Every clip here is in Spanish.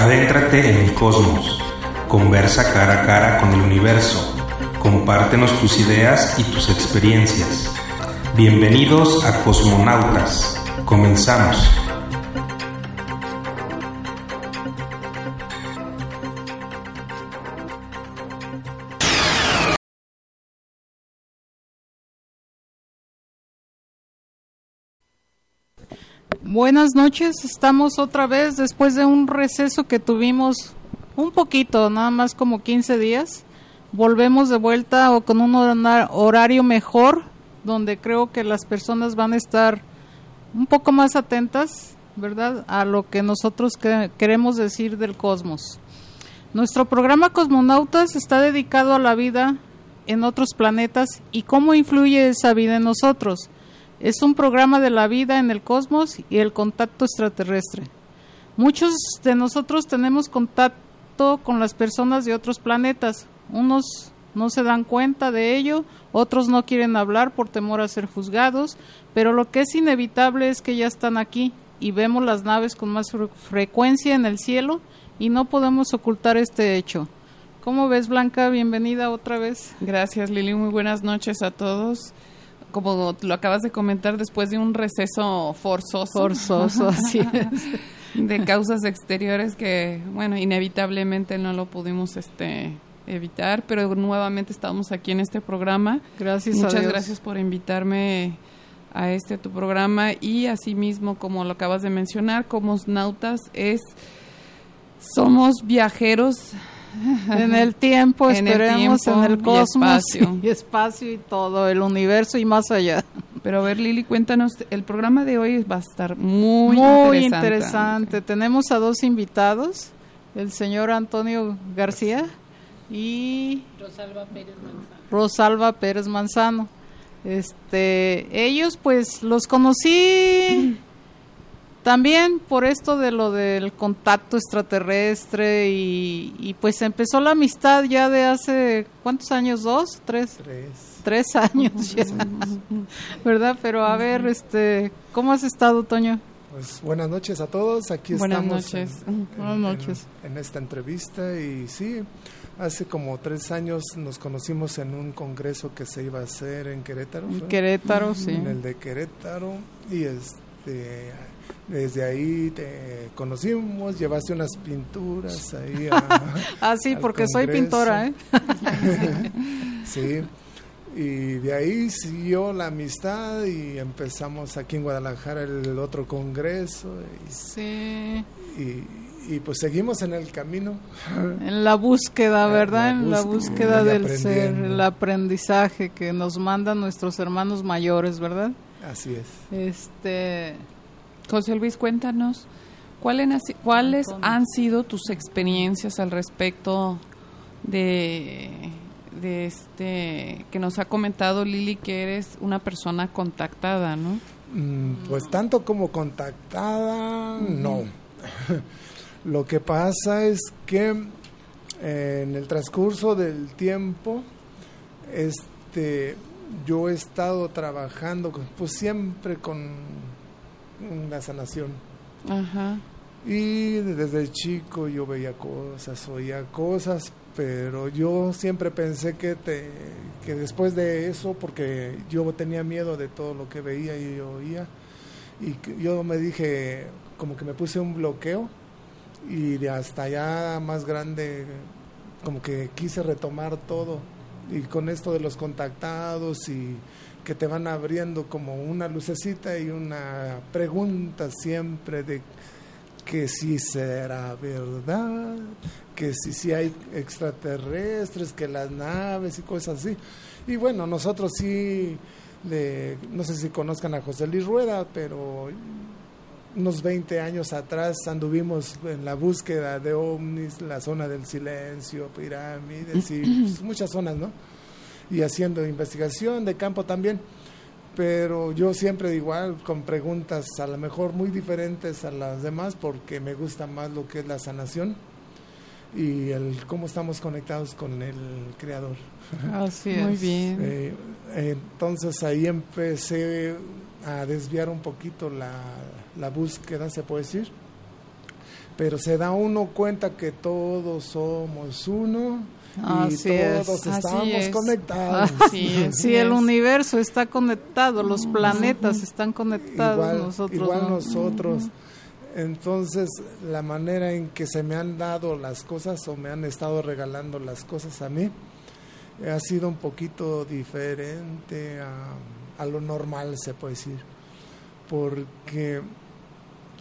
Adéntrate en el cosmos. Conversa cara a cara con el universo. Compártenos tus ideas y tus experiencias. Bienvenidos a Cosmonautas. Comenzamos. Buenas noches, estamos otra vez después de un receso que tuvimos un poquito, nada más como 15 días. Volvemos de vuelta o con un horario mejor, donde creo que las personas van a estar un poco más atentas, ¿verdad?, a lo que nosotros queremos decir del cosmos. Nuestro programa Cosmonautas está dedicado a la vida en otros planetas y cómo influye esa vida en nosotros. Es un programa de la vida en el cosmos y el contacto extraterrestre. Muchos de nosotros tenemos contacto con las personas de otros planetas. Unos no se dan cuenta de ello, otros no quieren hablar por temor a ser juzgados, pero lo que es inevitable es que ya están aquí y vemos las naves con más frecuencia en el cielo y no podemos ocultar este hecho. ¿Cómo ves, Blanca? Bienvenida otra vez. Gracias, Lili. Muy buenas noches a todos como lo acabas de comentar, después de un receso forzoso. Forzoso, así De causas exteriores que, bueno, inevitablemente no lo pudimos este evitar, pero nuevamente estamos aquí en este programa. Gracias Muchas gracias por invitarme a este tu programa y asimismo, como lo acabas de mencionar, como nautas es somos viajeros en el tiempo, esperemos, en el cosmos y espacio. y todo, el universo y más allá. Pero a ver, Lili, cuéntanos, el programa de hoy va a estar muy, muy interesante. Tenemos a dos invitados, el señor Antonio García y Rosalba Pérez Manzano. Rosalba Pérez Manzano. Este, ellos pues los conocí también por esto de lo del contacto extraterrestre y, pues empezó la amistad ya de hace, ¿cuántos años? ¿Dos? ¿Tres? Tres. años ya, ¿verdad? Pero a ver, este, ¿cómo has estado, Toño? Pues buenas noches a todos, aquí buenas estamos noches. En, buenas noches. En, esta entrevista y sí, hace como tres años nos conocimos en un congreso que se iba a hacer en Querétaro. En Querétaro, sí. En el de Querétaro y este desde ahí te conocimos, llevaste unas pinturas ahí. ah, sí, porque soy pintora, ¿eh? sí, y de ahí siguió la amistad y empezamos aquí en Guadalajara el otro congreso. Y, sí. Y, pues seguimos en el camino. En la búsqueda, ¿verdad? En la búsqueda, del ser, el aprendizaje que nos mandan nuestros hermanos mayores, ¿verdad? Así es. Este José Luis, cuéntanos, ¿cuáles, ¿cuáles han sido tus experiencias al respecto de, de este que nos ha comentado Lili que eres una persona contactada, ¿no? Mm, pues tanto como contactada, no. Lo que pasa es que eh, en el transcurso del tiempo, este, yo he estado trabajando, pues siempre con una sanación. Ajá. Y desde chico yo veía cosas, oía cosas, pero yo siempre pensé que, te, que después de eso, porque yo tenía miedo de todo lo que veía y oía, y yo me dije, como que me puse un bloqueo, y de hasta allá más grande, como que quise retomar todo, y con esto de los contactados y que te van abriendo como una lucecita y una pregunta siempre de que si será verdad, que si, si hay extraterrestres, que las naves y cosas así. Y bueno, nosotros sí, no sé si conozcan a José Luis Rueda, pero unos 20 años atrás anduvimos en la búsqueda de ovnis, la zona del silencio, pirámides y pues, muchas zonas, ¿no? Y haciendo investigación de campo también. Pero yo siempre igual con preguntas a lo mejor muy diferentes a las demás porque me gusta más lo que es la sanación y el cómo estamos conectados con el creador. Así es. Muy bien. Eh, entonces ahí empecé a desviar un poquito la, la búsqueda, se puede decir pero se da uno cuenta que todos somos uno y Así es. todos Así estamos es. conectados. Así es. Si el universo está conectado, los planetas están conectados, igual, nosotros igual no. nosotros. Entonces, la manera en que se me han dado las cosas o me han estado regalando las cosas a mí ha sido un poquito diferente a, a lo normal, se puede decir. Porque,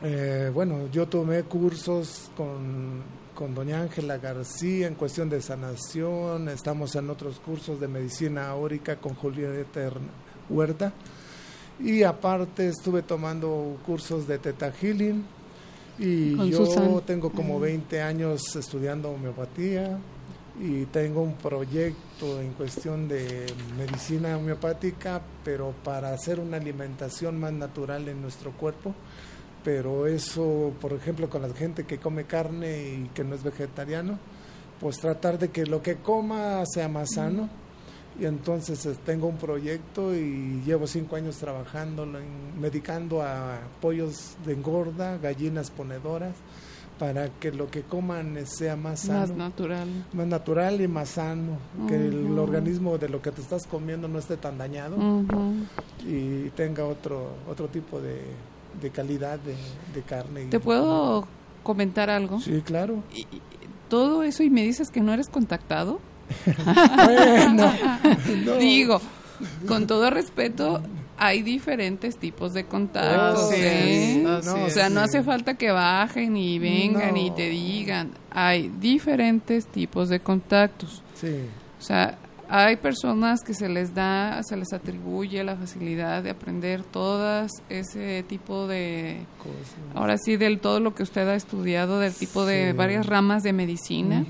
eh, bueno, yo tomé cursos con, con doña Ángela García en cuestión de sanación, estamos en otros cursos de medicina áurica con Julieta Huerta. Y aparte estuve tomando cursos de Teta Healing y Con yo Susan. tengo como 20 años estudiando homeopatía y tengo un proyecto en cuestión de medicina homeopática, pero para hacer una alimentación más natural en nuestro cuerpo. Pero eso, por ejemplo, con la gente que come carne y que no es vegetariano, pues tratar de que lo que coma sea más sano. Y entonces eh, tengo un proyecto y llevo cinco años trabajando, medicando a pollos de engorda, gallinas ponedoras, para que lo que coman eh, sea más sano, Más más, natural. natural y más sano, que el organismo de lo que te estás comiendo no esté tan dañado Ujú. y tenga otro otro tipo de, de calidad de, de carne. y- ¿Te puedo comentar algo? Sí, claro. Y- y- Todo eso y me dices que no eres contactado. bueno, no. Digo, con todo respeto, hay diferentes tipos de contactos. Así ¿eh? es, o es. sea, no hace falta que bajen y vengan y te digan. Hay diferentes tipos de contactos. Sí, O sea, hay personas que se les da, se les atribuye la facilidad de aprender todas ese tipo de, cosas. ahora sí, del todo lo que usted ha estudiado, del tipo de varias ramas de medicina.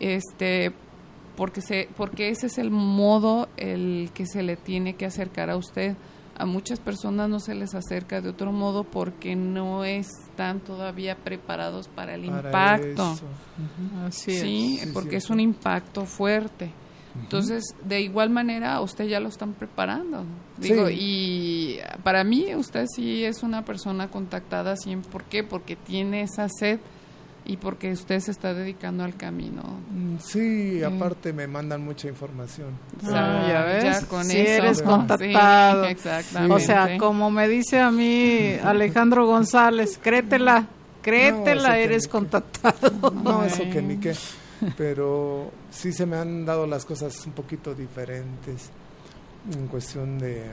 Este porque se porque ese es el modo el que se le tiene que acercar a usted. A muchas personas no se les acerca de otro modo porque no están todavía preparados para el Para impacto. eso. Así es. sí, Sí, porque es un impacto fuerte entonces de igual manera a usted ya lo están preparando digo Sí. y para mí usted sí es una persona contactada siempre ¿por qué? porque tiene esa sed y porque usted se está dedicando al camino Mm, Sí, aparte me mandan mucha información. O sea, Ah, ya ves, con sí eso. eres contactado. exactamente. O sea, como me dice a mí Alejandro González, créetela, créetela, No, eres contactado. No, eso que ni qué. Pero sí se me han dado las cosas un poquito diferentes en cuestión de...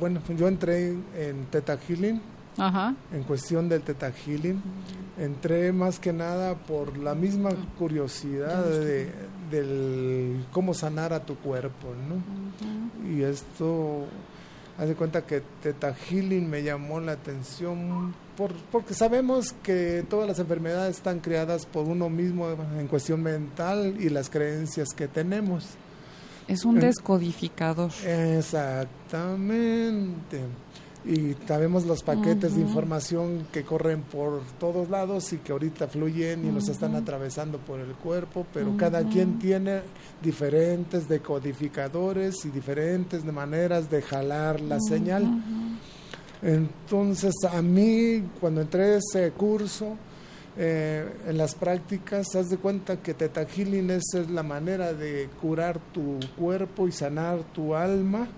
Bueno, yo entré en Teta Healing, Ajá. en cuestión del Teta Healing. Entré más que nada por la misma curiosidad de, del cómo sanar a tu cuerpo, ¿no? Y esto, haz de cuenta que Teta Healing me llamó la atención por, porque sabemos que todas las enfermedades están creadas por uno mismo en cuestión mental y las creencias que tenemos. es un descodificador. Exactamente. Y sabemos los paquetes de información que corren por todos lados y que ahorita fluyen y nos están atravesando por el cuerpo, pero cada quien tiene diferentes decodificadores y diferentes de maneras de jalar la señal. Entonces, a mí, cuando entré a ese curso, eh, en las prácticas, haz de cuenta que Teta Healing esa es la manera de curar tu cuerpo y sanar tu alma.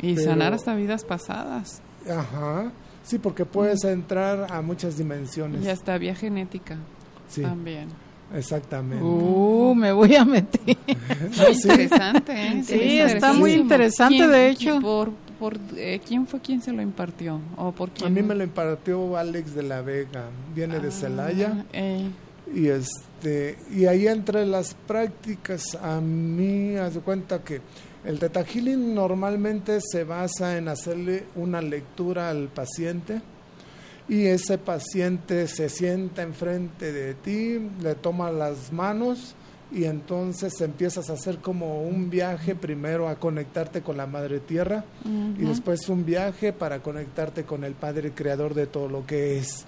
Y pero- sanar hasta vidas pasadas. Ajá. Sí, porque puedes entrar a muchas dimensiones. Y hasta vía genética Sí, también. exactamente. Uh, me voy a meter. Sí. Interesante, ¿eh? Sí, está muy interesante, ¿Quién- de hecho. Por, por, eh, ¿Quién fue quien se lo impartió? ¿O por quién? A mí me lo impartió Alex de la Vega, viene de Ah, Celaya. ey. Y este y ahí entre las prácticas a mí haz de cuenta que el Teta Healing normalmente se basa en hacerle una lectura al paciente y ese paciente se sienta enfrente de ti, le toma las manos y entonces empiezas a hacer como un viaje primero a conectarte con la Madre Tierra y después un viaje para conectarte con el Padre Creador de todo lo que es.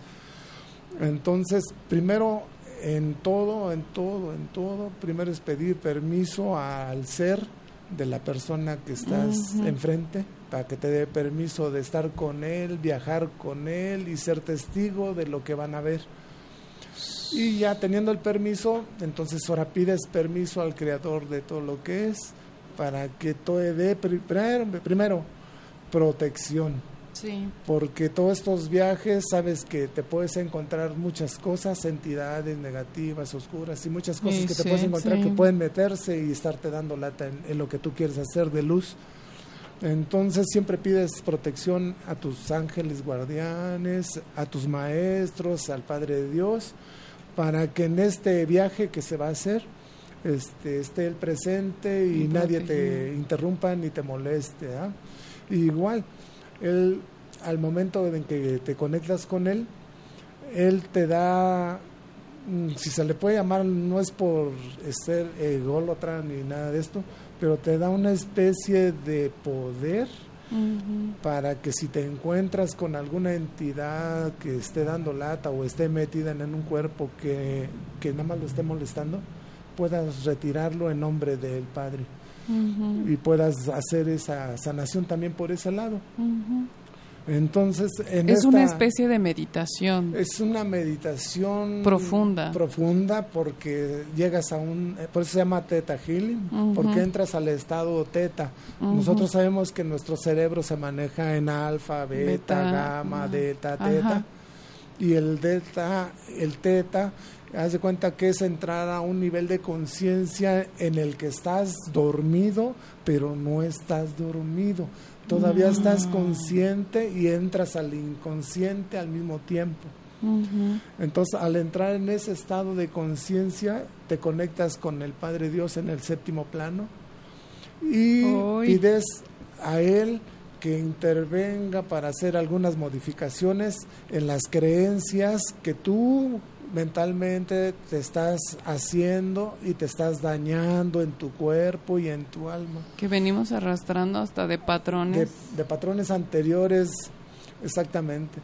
Entonces, primero en todo, en todo, en todo, primero es pedir permiso al ser de la persona que estás enfrente para que te dé permiso de estar con él, viajar con él y ser testigo de lo que van a ver. Y ya teniendo el permiso, entonces ahora pides permiso al creador de todo lo que es para que todo dé primero, primero protección. Sí. Porque todos estos viajes, sabes que te puedes encontrar muchas cosas, entidades negativas, oscuras y muchas cosas Sí, que te sí, puedes encontrar que pueden meterse y estarte dando lata en, en lo que tú quieres hacer de luz. Entonces siempre pides protección a tus ángeles guardianes, a tus maestros, al Padre de Dios, para que en este viaje que se va a hacer este, esté el presente y Y nadie te interrumpa ni te moleste. ¿ah? Igual, él al momento en que te conectas con él, él te da, mm, si se le puede llamar, no es por ser ególatra ni nada de esto, pero te da una especie de poder para que si te encuentras con alguna entidad que esté dando lata o esté metida en un cuerpo que, que nada más lo esté molestando, puedas retirarlo en nombre del Padre Y puedas hacer esa sanación también por ese lado. Entonces, en Es una especie de meditación. es una meditación Profunda. profunda porque llegas a un, eh, por eso se llama Theta Healing, porque entras al estado Theta. Ujú. Nosotros sabemos que nuestro cerebro se maneja en alfa, beta, Beta, gamma, ajá. delta, teta. Y el delta, el teta, haz de cuenta que es entrar a un nivel de conciencia en el que estás dormido, pero no estás dormido. Todavía estás consciente y entras al inconsciente al mismo tiempo. Entonces, al entrar en ese estado de conciencia, te conectas con el Padre Dios en el séptimo plano y pides a Él que intervenga para hacer algunas modificaciones en las creencias que tú mentalmente te estás haciendo y te estás dañando en tu cuerpo y en tu alma. Que venimos arrastrando hasta de patrones, de patrones anteriores, exactamente.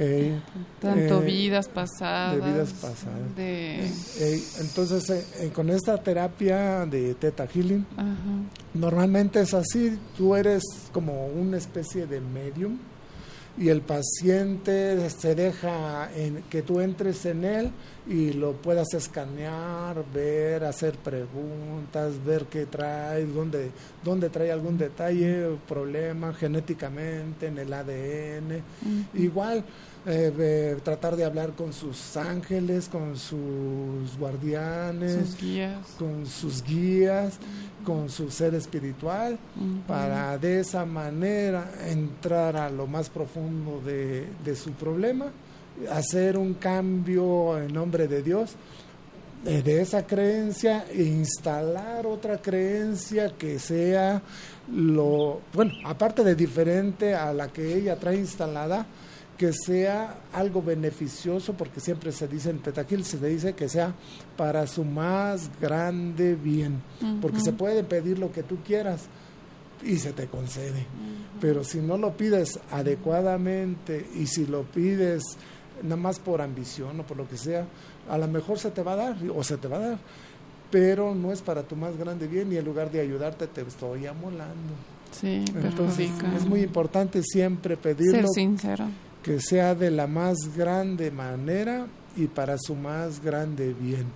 Eh, tanto eh, vidas pasadas. de vidas pasadas. de- Eh, entonces, eh, eh, con esta terapia de Theta Healing, Ajá. normalmente es así, tú eres como una especie de medium y el paciente se deja en que tú entres en él y lo puedas escanear, ver, hacer preguntas, ver qué trae, dónde, dónde trae algún detalle, problema genéticamente en el ADN. Igual, eh, eh, tratar de hablar con sus ángeles, con sus guardianes, sus guías. con sus guías, con su ser espiritual, para de esa manera entrar a lo más profundo de, de su problema, hacer un cambio en nombre de Dios eh, de esa creencia e instalar otra creencia que sea lo, bueno, aparte de diferente a la que ella trae instalada, que sea algo beneficioso, porque siempre se dice en Tetaquil, se dice que sea para su más grande bien, porque se puede pedir lo que tú quieras y se te concede. Pero si no lo pides adecuadamente y si lo pides nada más por ambición o por lo que sea, a lo mejor se te va a dar o se te va a dar, pero no es para tu más grande bien y en lugar de ayudarte te estoy amolando. Sí, Entonces es muy importante siempre Ser pedirlo sincero. Que sea de la más grande manera y para su más grande bien.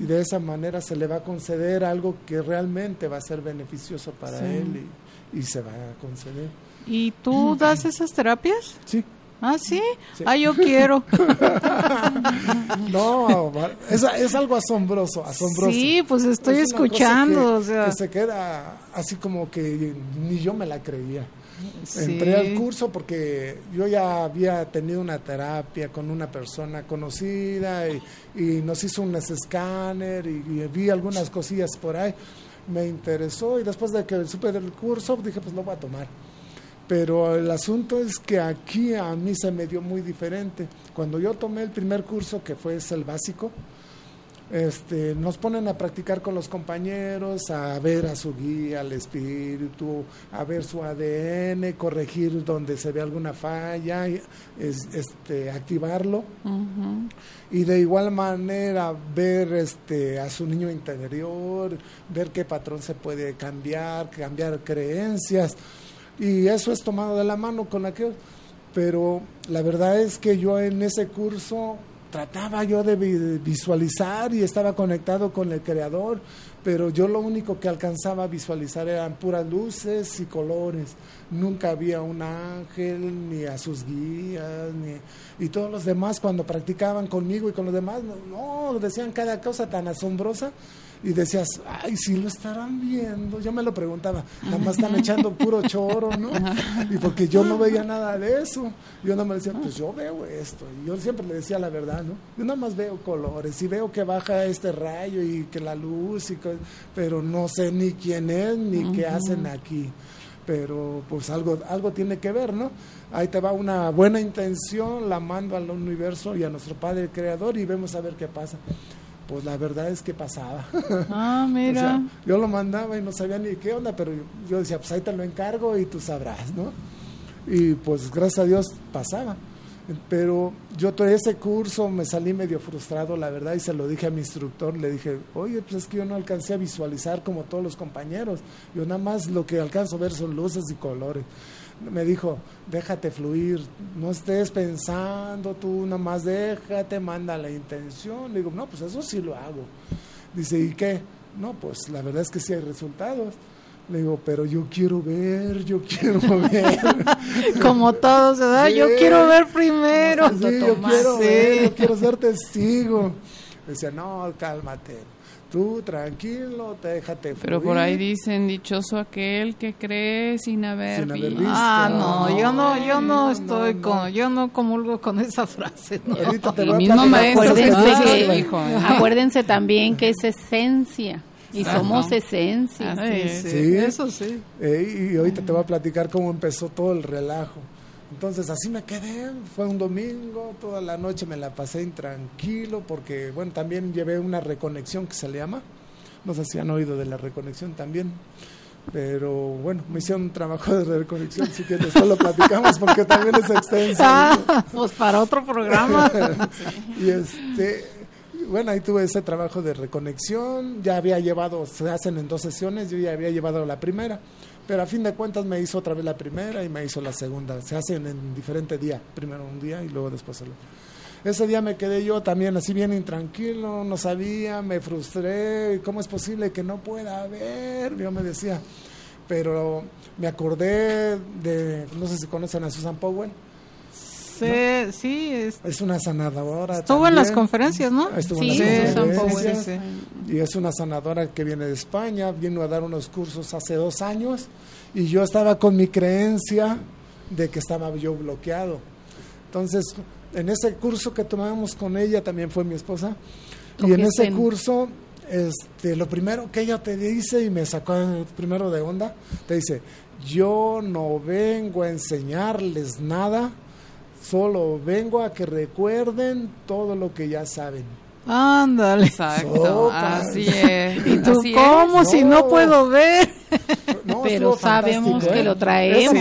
Y de esa manera se le va a conceder algo que realmente va a ser beneficioso para Sí. él y, y se va a conceder. ¿Y tú das esas terapias? Sí. Ah, sí. Sí. Ah, yo quiero. No, es, es algo asombroso, asombroso. Sí, pues estoy Es escuchando, que- o sea. que se queda así como que ni yo me la creía. Sí. Entré al curso porque yo ya había tenido una terapia con una persona conocida y, y nos hizo un escáner y, y vi algunas cosillas por ahí. Me interesó y después de que supe del curso dije pues lo voy a tomar. Pero el asunto es que aquí a mí se me dio muy diferente. Cuando yo tomé el primer curso, que fue el básico, este, nos ponen a practicar con los compañeros, a ver a su guía, al espíritu, a ver su ADN, corregir donde se ve alguna falla, es- este, activarlo Ujú. y de igual manera ver este a su niño interior, ver qué patrón se puede cambiar, cambiar creencias y eso es tomado de la mano con aquello. Pero la verdad es que yo en ese curso trataba yo de visualizar y estaba conectado con el creador, pero yo lo único que alcanzaba a visualizar eran puras luces y colores. Nunca había un ángel, ni a sus guías, ni... y todos los demás cuando practicaban conmigo y con los demás, no, decían cada cosa tan asombrosa y decías, ay, si lo estarán viendo. Yo me lo preguntaba, nada más están echando puro choro, ¿no? Y porque yo no veía nada de eso. Yo nada más decía, pues yo veo esto. Y yo siempre le decía la verdad, ¿no? Yo nada más veo colores y veo que baja este rayo y que la luz, y pero no sé ni quién es ni qué hacen aquí. Pero pues algo, algo tiene que ver, ¿no? Ahí te va una buena intención, la mando al universo y a nuestro Padre Creador y vemos a ver qué pasa pues la verdad es que pasaba. Ah, mira. yo lo mandaba y no sabía ni qué onda, pero yo, decía, pues ahí te lo encargo y tú sabrás, ¿no? Y pues gracias a Dios pasaba. Pero yo todo ese curso me salí medio frustrado, la verdad, y se lo dije a mi instructor, le dije, oye, pues es que yo no alcancé a visualizar como todos los compañeros, yo nada más lo que alcanzo a ver son luces y colores me dijo, déjate fluir, no estés pensando tú, nada más déjate, manda la intención. Le digo, no, pues eso sí lo hago. Dice, ¿y qué? No, pues la verdad es que sí hay resultados. Le digo, pero yo quiero ver, yo quiero ver. Como todos, ¿verdad? Yo quiero ver primero. Sí, yo quiero ver, yo quiero ser testigo. Decía, no, cálmate Tú tranquilo, déjate Pero por ahí dicen dichoso aquel que cree sin haber, visto. Ah, no, yo no, yo no, estoy con, yo no comulgo con esa frase. Lo mismo maestro acuérdense, que, dijo, acuérdense también que es esencia. Y somos esencia. sí, eso sí. y ahorita te voy a platicar cómo empezó todo el relajo. Entonces así me quedé, fue un domingo, toda la noche me la pasé intranquilo porque, bueno, también llevé una reconexión que se le llama, no sé si han oído de la reconexión también, pero bueno, me hicieron un trabajo de reconexión, si que después lo platicamos porque también es extenso. Ah, pues para otro programa. y este, bueno, ahí tuve ese trabajo de reconexión, ya había llevado, se hacen en dos sesiones, yo ya había llevado la primera pero a fin de cuentas me hizo otra vez la primera y me hizo la segunda. Se hacen en diferente día, primero un día y luego después el otro. Ese día me quedé yo también así bien intranquilo, no sabía, me frustré, ¿cómo es posible que no pueda haber? Yo me decía, pero me acordé de, no sé si conocen a Susan Powell. Sí. Es, una sanadora. Estuvo en las conferencias, ¿no? Estuvo sí, en las conferencias. Y es una sanadora que viene de España, vino a dar unos cursos hace dos años y yo estaba con mi creencia de que estaba yo bloqueado. Entonces, en ese curso que tomamos con ella, también fue mi esposa, y en ese curso, este, lo primero que ella te dice, y me sacó primero de onda, te dice, yo no vengo a enseñarles nada, Solo vengo a que recuerden todo lo que ya saben. Ándale. Exacto. Así es. ¿Y tú cómo si no puedo ver? Pero sabemos que lo traemos.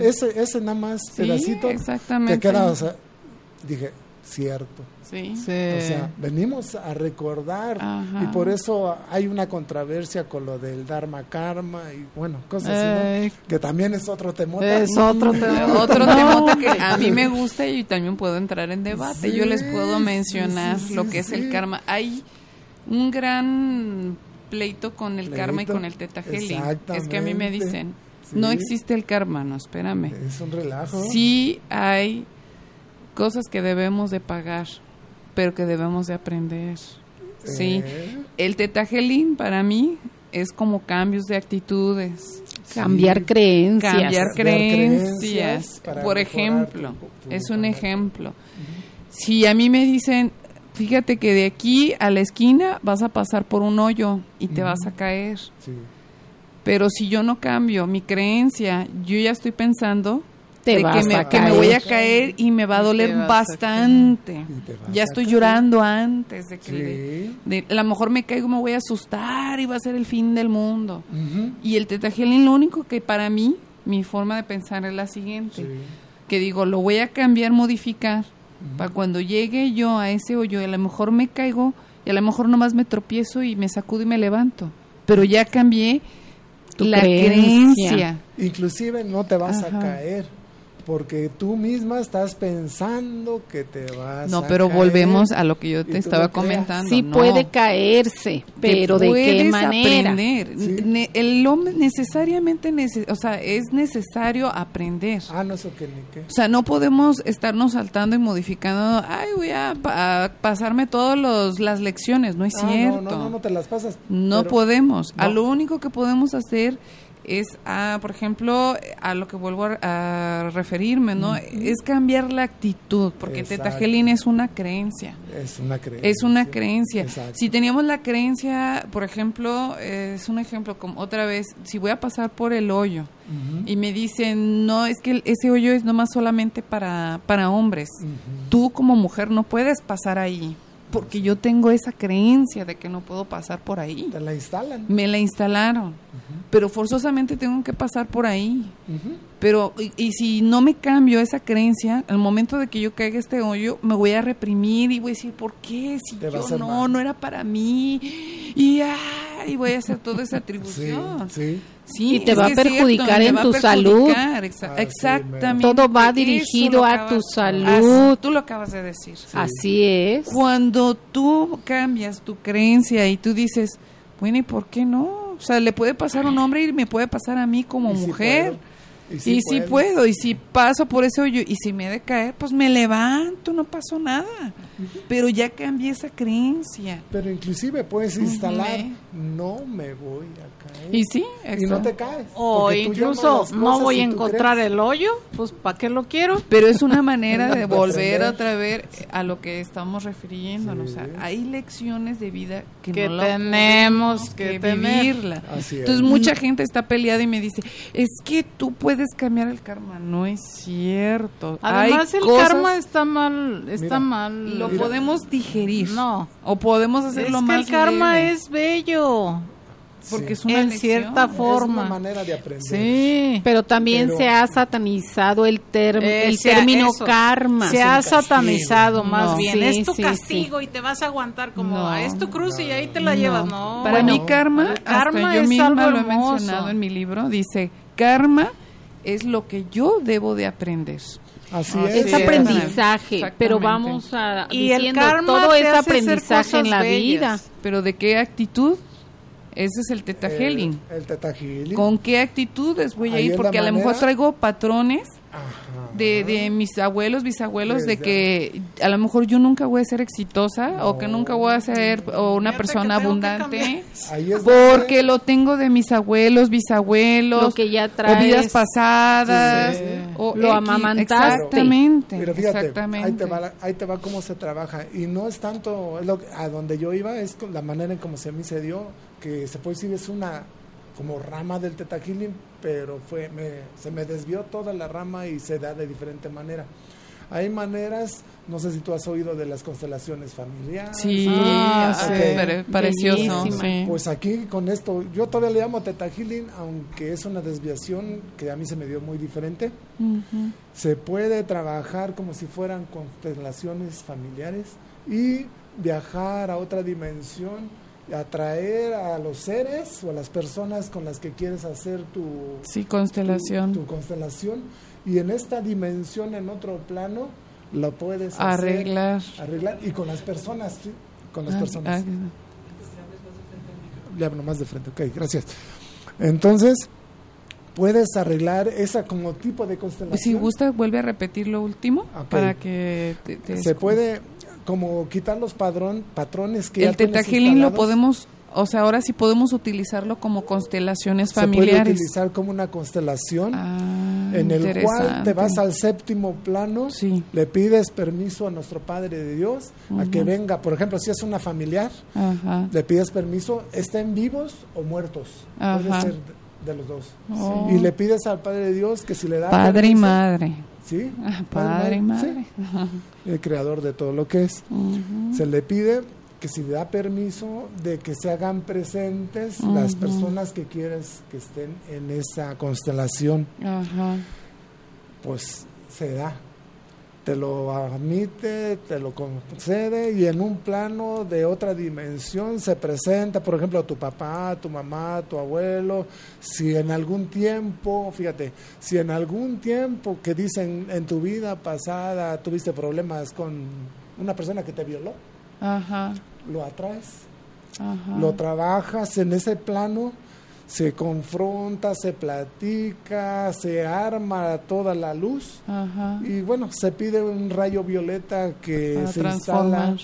Ese, ese, nada más pedacito. Exactamente. Que queda, o sea, dije, cierto. Sí. O sea, venimos a recordar y por eso hay una controversia con lo del Dharma Karma y bueno, cosas así, que también es otro tema. Es otro tema. otro tema que a mí me gusta y también puedo entrar en debate. Yo les puedo mencionar lo que es el karma. Hay un gran pleito con el karma y con el Teta Es que a mí me dicen, no existe el karma, no, espérame. Es un relajo. Sí hay cosas que debemos de pagar pero que debemos de aprender. Sí, eh. el tetagelín para mí es como cambios de actitudes. Cambiar creencias. Cambiar creencias. Por ejemplo, es un ejemplo. Si a mí me dicen, fíjate que de aquí a la esquina vas a pasar por un hoyo y te vas a caer. Pero si yo no cambio mi creencia, yo ya estoy pensando que, me, voy a caer y me va a doler bastante. Ya estoy llorando antes de que a lo mejor me caigo, me voy a asustar y va a ser el fin del mundo. Y el tetagelin lo único que para mí, mi forma de pensar es la siguiente, que digo, lo voy a cambiar, modificar, para cuando llegue yo a ese hoyo, a lo mejor me caigo y a lo mejor nomás me tropiezo y me sacudo y me levanto. Pero ya cambié la creencia. Inclusive no te vas a caer porque tú misma estás pensando que te vas No, a pero caer volvemos a lo que yo te estaba comentando. Sí no. puede caerse, pero ¿de qué manera? aprender. Sí. Ne- El hombre necesariamente, nece- o sea, es necesario aprender. Ah, no, eso que ni qué. O sea, no podemos estarnos saltando y modificando, ay, voy a, pa- a pasarme todas las lecciones, no es Ah, cierto. No, no, no, no te las pasas. No podemos. A lo único que podemos hacer es, a, por ejemplo, a lo que vuelvo a, a referirme, ¿no? Es cambiar la actitud, porque Exacto. Teta Healing es una creencia. Es una creencia. Es una creencia. Exacto. Si teníamos la creencia, por ejemplo, es un ejemplo, como otra vez, si voy a pasar por el hoyo y me dicen, no, es que ese hoyo es nomás solamente para, para hombres. Tú como mujer no puedes pasar ahí, porque yo tengo esa creencia de que no puedo pasar por ahí. Te la instalan. Me la instalaron, pero forzosamente tengo que pasar por ahí. Pero, y, y si no me cambio esa creencia, al momento de que yo caiga este hoyo, me voy a reprimir y voy a decir, ¿por qué? Si Te yo no, mal. no era para mí. Y, ay, voy a hacer toda esa atribución. sí. Sí, Y te va a perjudicar en tu salud. exa- Así exactamente. Todo va dirigido a tu Así, salud. tú lo acabas de decir. Así es. Cuando tú cambias tu creencia y tú dices, bueno, ¿y por qué no? O sea, le puede pasar a un hombre y me puede pasar a mí como sí Y sí, puedo. puedo, y si paso por ese hoyo, y si me he de caer, pues me levanto, no pasó nada. Pero ya cambié esa creencia. Pero inclusive puedes instalar, no me voy a caer. Y sí, Y no te caes. O incluso no voy a encontrar crees. el hoyo, pues ¿para qué lo quiero? Pero es una manera de volver aprender. otra vez a lo que estamos refiriéndonos. Sí. O sea, hay lecciones de vida que, Que no tenemos podemos que vivirla. Así es. Entonces mucha gente está peleada y me dice, es que tú puedes cambiar el karma. No es cierto. Además hay el cosas- karma está mal, está Mira, mal. lo Mira. podemos digerir. No. O podemos Es hacerlo que más el karma leve, es bello. porque Sí. es una en lección. cierta Es forma. una manera de aprender. Sí. Pero también Pero- se ha satanizado el, term- Eh, el término eso. karma. Se ha satanizado más No. bien. Sí, es tu sí, castigo y te vas a aguantar como No. "Ah, es tu cruz y ahí te la llevas. No. Para Bueno, mí karma, karma hasta yo es misma algo lo he hermoso. mencionado en mi libro, dice, karma es lo que yo debo de aprender. Así Ah, es. Es Sí, aprendizaje, pero vamos a y el diciendo karma todo es aprendizaje en la cosas vida. bellas. Pero ¿de qué actitud? Ese es el teta El- healing. El, teta healing. ¿Con qué actitudes voy a Ahí ir? es la Porque a lo mejor traigo patrones. De, de mis abuelos, bisabuelos, de que a lo mejor yo nunca voy a ser exitosa o que nunca voy a ser o una Fíjate persona abundante. Porque lo tengo de mis abuelos, bisabuelos, Lo que ya o traes. vidas pasadas, Sí. o Lo X. amamantaste. Exactamente, Pero fíjate, exactamente. ahí te, va, la- ahí te va cómo se trabaja. Y no es tanto, es lo que- a donde yo iba, es con la manera en cómo se a mí se dio, que se puede decir es una como rama del Teta Healing, pero fue, me- se me desvió toda la rama y se da de diferente manera. Hay maneras, no sé si tú has oído de las constelaciones familiares. Sí, Ah, ah, sí. pare- precioso. Sí. Pues aquí con esto, yo todavía le llamo Teta Healing, aunque es una desviación que a mí se me dio muy diferente. Ujú. Se puede trabajar como si fueran constelaciones familiares y viajar a otra dimensión, atraer a los seres o a las personas con las que quieres hacer tu, Sí, constelación. tu, tu constelación y en esta dimensión, en otro plano, lo puedes hacer, Arreglar. arreglar y con las personas, ¿sí? con las Ah, personas. ah, Ya nomás de frente, ok, gracias. Entonces, puedes arreglar esa como tipo de constelación. Si gusta, vuelve a repetir lo último para que te- te- se puede como quitar los padrón, patrones que el healing lo podemos, o sea, ahora sí podemos utilizarlo como constelaciones se puede familiares. utilizar como una constelación Ah, en el cual te vas al séptimo plano, Sí. le pides permiso a nuestro Padre de Dios a que venga, por ejemplo, si es una familiar, Ajá. le pides permiso, estén vivos o muertos, puede ser de los dos. Oh. Y le pides al Padre de Dios que si le da Padre y madre. Sí, Ah, Padre y madre. Sí, el creador de todo lo que es. Se le pide que si le da permiso de que se hagan presentes las personas que quieres que estén en esa constelación, pues se da. Te lo admite, te lo concede y en un plano de otra dimensión se presenta, por ejemplo, tu papá, tu mamá, tu abuelo, si en algún tiempo, fíjate, si en algún tiempo que dicen en tu vida pasada tuviste problemas con una persona que te violó, lo atraes, lo trabajas en ese plano se confronta, se platica, se arma toda la luz. Y bueno, se pide un rayo violeta que se instala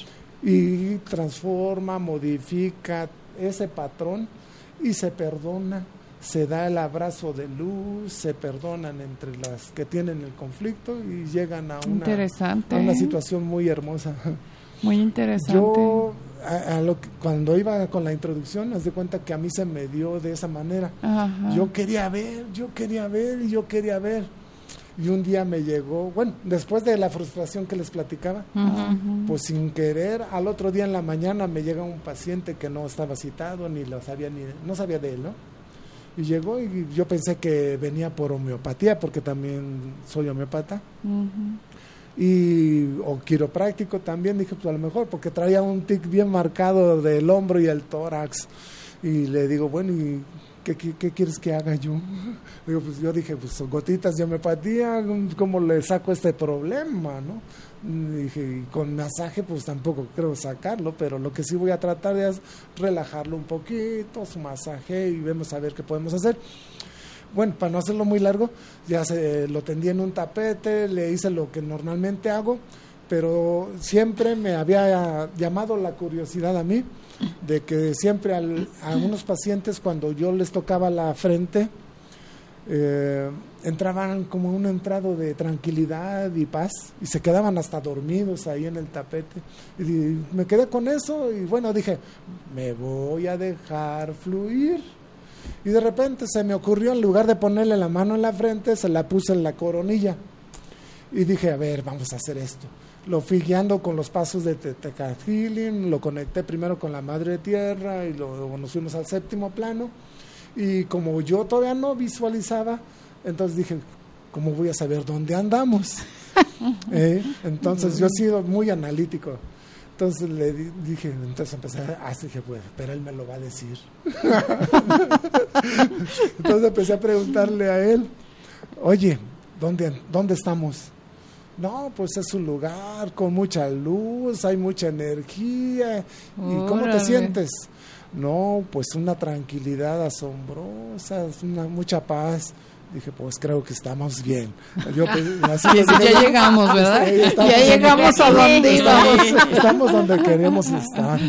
y transforma, modifica ese patrón y se perdona, se da el abrazo de luz, se perdonan entre las que tienen el conflicto y llegan a una, a una situación muy hermosa. Muy interesante a, lo cuando iba con la introducción, nos de cuenta que a mí se me dio de esa manera. Yo quería ver, yo quería ver y yo quería ver. Y un día me llegó, bueno, después de la frustración que les platicaba, pues sin querer, al otro día en la mañana me llega un paciente que no estaba citado, ni lo sabía, ni no sabía de él, ¿no? Y llegó y yo pensé que venía por homeopatía, porque también soy homeopata y o quiropráctico también dije pues a lo mejor porque traía un tic bien marcado del hombro y el tórax. Y le digo bueno y qué, qué, quieres que haga yo digo pues yo dije pues gotitas de homeopatía cómo le saco este problema no dije y con masaje pues tampoco creo sacarlo pero lo que sí voy a tratar es relajarlo un poquito su masaje y vemos a ver qué podemos hacer bueno, para no hacerlo muy largo, ya se lo tendí en un tapete, le hice lo que normalmente hago, pero siempre me había llamado la curiosidad a mí de que siempre al, a unos pacientes cuando yo les tocaba la frente, eh, entraban como un entrado de tranquilidad y paz y se quedaban hasta dormidos ahí en el tapete. Y me quedé con eso y bueno, dije, me voy a dejar fluir y de repente se me ocurrió, en lugar de ponerle la mano en la frente, se la puse en la coronilla. Y dije, a ver, vamos a hacer esto. Lo fui guiando con los pasos de Teta lo conecté primero con la Madre Tierra y luego nos fuimos al séptimo plano. Y como yo todavía no visualizaba, entonces dije, ¿cómo voy a saber dónde andamos? ¿Eh? Entonces yo he sido muy analítico. Entonces le dije, entonces empecé a ah, dije, pues, pero él me lo va a decir. entonces empecé a preguntarle a él, oye, ¿dónde, ¿dónde estamos? No, pues es un lugar con mucha luz, hay mucha energía. ¿Y cómo te sientes? No, pues una tranquilidad asombrosa, una, mucha paz. Dije, pues creo que estamos bien. Yo, pues, ya llegamos, ¿verdad? ya llegamos a donde estamos, estamos donde queremos estar.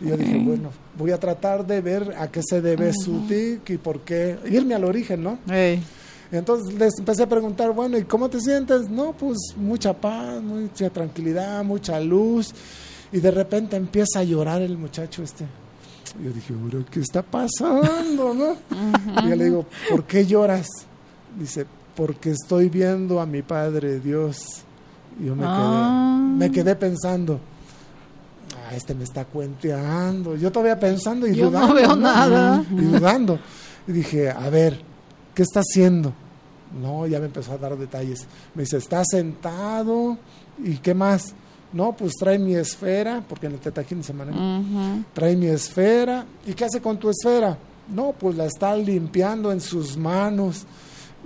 Y yo dije, bueno, voy a tratar de ver a qué se debe su tic y por qué, irme al origen, ¿no? Entonces les empecé a preguntar, bueno, ¿y cómo te sientes? No, pues mucha paz, mucha tranquilidad, mucha luz. Y de repente empieza a llorar el muchacho este. Yo dije, ¿qué está pasando? ¿no? Y yo le digo, ¿por qué lloras? Dice, porque estoy viendo a mi Padre Dios. Y yo me, quedé, ah. me quedé pensando, ah, este me está cuenteando. Yo todavía pensando y dudando. No veo nada. Y dudando. Y dije, a ver, ¿qué está haciendo? No, ya me empezó a dar detalles. Me dice, está sentado. ¿Y qué más? No, pues trae mi esfera, porque en el tetajín se maneja. Trae mi esfera. ¿Y qué hace con tu esfera? No, pues la está limpiando en sus manos.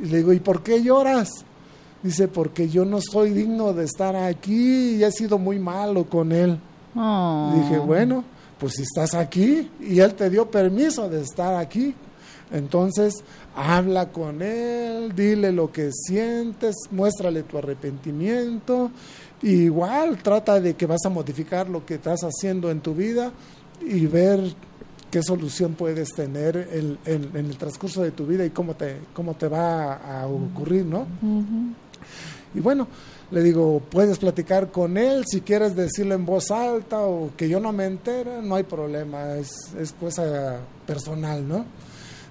Y le digo, ¿y por qué lloras? Dice, porque yo no soy digno de estar aquí y he sido muy malo con él. Oh. Dije, bueno, pues si estás aquí y él te dio permiso de estar aquí, entonces habla con él, dile lo que sientes, muéstrale tu arrepentimiento igual trata de que vas a modificar lo que estás haciendo en tu vida y ver qué solución puedes tener en, el transcurso de tu vida y cómo te, cómo te va a, ocurrir, ¿no? Y bueno, le digo, puedes platicar con él, si quieres decirlo en voz alta o que yo no me entere, no hay problema, es, es cosa personal, ¿no?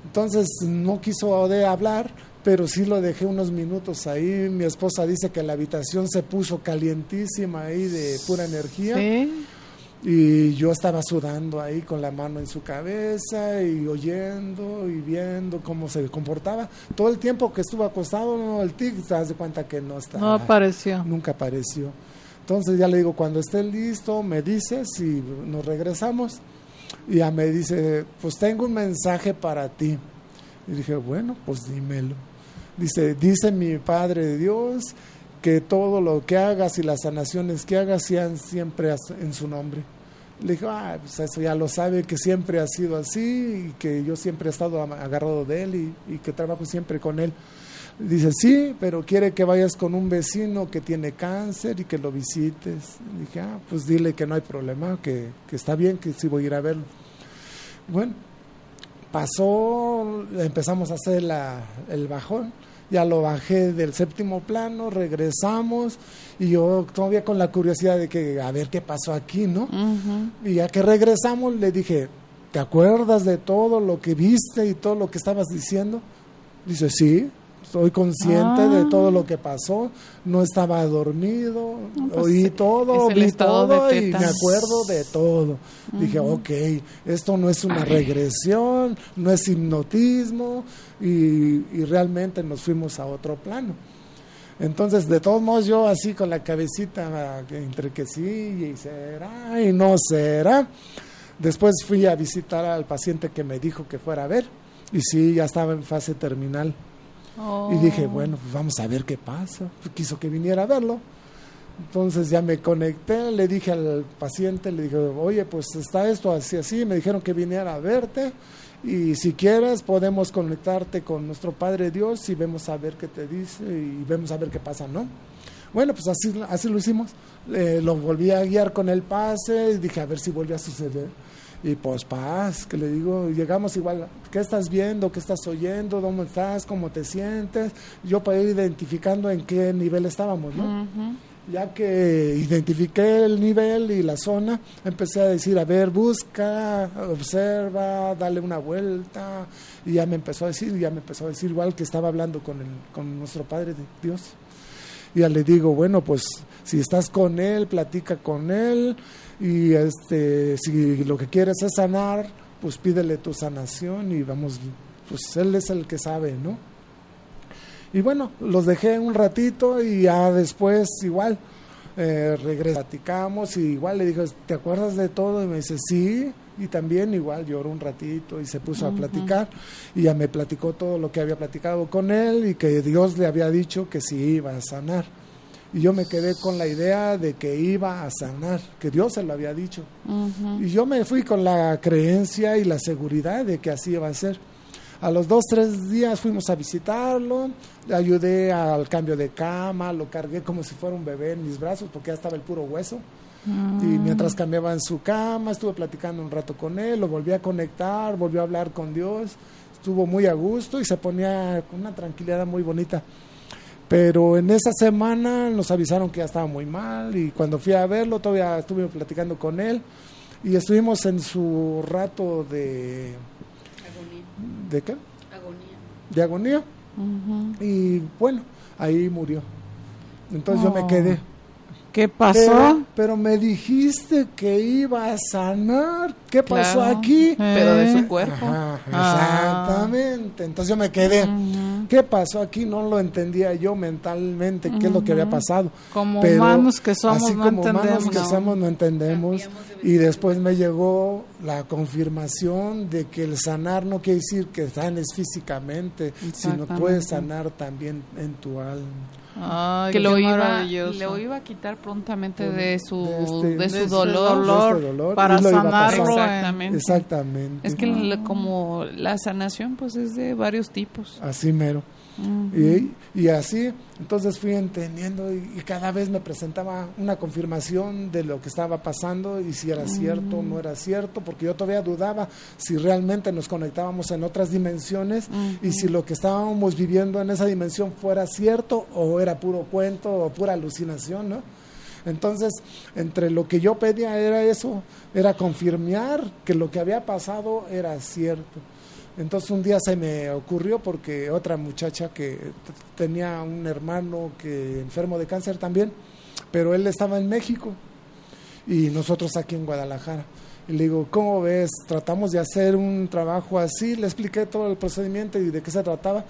Entonces no quiso de hablar, pero sí lo dejé unos minutos ahí. Mi esposa dice que la habitación se puso calientísima ahí de pura energía. Y yo estaba sudando ahí con la mano en su cabeza y oyendo y viendo cómo se comportaba. Todo el tiempo que estuvo acostado, no, el tic, te das de cuenta que no estaba. No apareció. Nunca apareció. Entonces ya le digo, cuando esté listo, me dices y nos regresamos. Y ya me dice, pues tengo un mensaje para ti. Y dije, bueno, pues dímelo. Dice, dice mi Padre Dios que todo lo que hagas y las sanaciones que hagas sean siempre en su nombre. Le dije, ah, pues eso ya lo sabe, que siempre ha sido así y que yo siempre he estado agarrado de él y, que trabajo siempre con él. Dice, sí, pero quiere que vayas con un vecino que tiene cáncer y que lo visites. dije, ah, pues dile que no hay problema, que, que está bien, que sí voy a ir a verlo. Bueno, pasó, empezamos a hacer la, el bajón, ya lo bajé del séptimo plano, regresamos y yo todavía con la curiosidad de que a ver qué pasó aquí, ¿no? Y ya que regresamos le dije, ¿te acuerdas de todo lo que viste y todo lo que estabas diciendo? Dice, sí. Soy consciente de Ah. todo lo que pasó, no estaba dormido, pues, oí todo, vi todo y me acuerdo de todo. Dije, ok, esto no es una regresión, no es hipnotismo y, y realmente nos fuimos a otro plano. Entonces, de todos modos, yo así con la cabecita entre que sí y será y no será. Después fui a visitar al paciente que me dijo que fuera a ver y sí, ya estaba en fase terminal. Oh. Y dije, bueno, pues vamos a ver qué pasa. Pues quiso que viniera a verlo. Entonces ya me conecté, le dije al paciente, le dije, oye, pues está esto así, así. Me dijeron que viniera a verte y si quieres podemos conectarte con nuestro Padre Dios y vemos a ver qué te dice y vemos a ver qué pasa, ¿no? Bueno, pues así, así lo hicimos. Eh, lo volví a guiar con el pase y dije, a ver si vuelve a suceder. Y pues paz, que le digo, llegamos igual, ¿qué estás viendo? ¿Qué estás oyendo? ¿Dónde estás? ¿Cómo te sientes? Yo para ir identificando en qué nivel estábamos, ¿no? Ya que identifiqué el nivel y la zona, empecé a decir, a ver, busca, observa, dale una vuelta. Y ya me empezó a decir, ya me empezó a decir igual que estaba hablando con, el, con nuestro Padre de Dios. Y ya le digo, bueno, pues si estás con él, platica con él y este si lo que quieres es sanar, pues pídele tu sanación y vamos, pues él es el que sabe, ¿no? Y bueno, los dejé un ratito y ya después igual eh, regresamos, platicamos y igual le digo, ¿te acuerdas de todo? Y me dice, sí, y también igual lloró un ratito y se puso a platicar y ya me platicó todo lo que había platicado con él y que Dios le había dicho que sí iba a sanar. Y yo me quedé con la idea de que iba a sanar, que Dios se lo había dicho. Y yo me fui con la creencia y la seguridad de que así iba a ser. A los dos, tres días fuimos a visitarlo, le ayudé al cambio de cama, lo cargué como si fuera un bebé en mis brazos porque ya estaba el puro hueso. Y mientras cambiaba en su cama, estuve platicando un rato con él, lo volví a conectar, volvió a hablar con Dios, estuvo muy a gusto y se ponía con una tranquilidad muy bonita. Pero en esa semana nos avisaron que ya estaba muy mal y cuando fui a verlo todavía estuve platicando con él y estuvimos en su rato de... ¿De qué? De agonía. Y bueno, ahí murió. Entonces yo me Oh. quedé. ¿Qué pasó? Pero, pero me dijiste que iba a sanar. ¿Qué pasó Claro, aquí? Pero de Eh. su cuerpo. Ajá, Ah. exactamente. Entonces yo me quedé. ¿Qué pasó aquí? No lo entendía yo mentalmente, qué es lo que había pasado. Como humanos que somos, así no como humanos entendemos. que somos, no entendemos. Y después me llegó la confirmación de que el sanar no quiere decir que sanes físicamente, sino puedes sanar también en tu alma. Ay, que lo iba, lo iba a quitar prontamente de su, de este- de de su ese dolor. dolor. De este dolor, para sanarlo. Exactamente. Exactamente. Es que la- como la sanación pues es de varios tipos. Así mero. Y, y así, entonces fui entendiendo y, y cada vez me presentaba una confirmación de lo que estaba pasando y si era cierto o no era cierto, porque yo todavía dudaba si realmente nos conectábamos en otras dimensiones y si lo que estábamos viviendo en esa dimensión fuera cierto o era puro cuento o pura alucinación, ¿no? Entonces, entre lo que yo pedía era eso, era confirmar que lo que había pasado era cierto. Entonces un día se me ocurrió porque otra muchacha que tenía un hermano que enfermo de cáncer también, pero él estaba en México y nosotros aquí en Guadalajara. Y le digo, ¿cómo ves? Tratamos de hacer un trabajo así, le expliqué todo el procedimiento y de qué se trataba.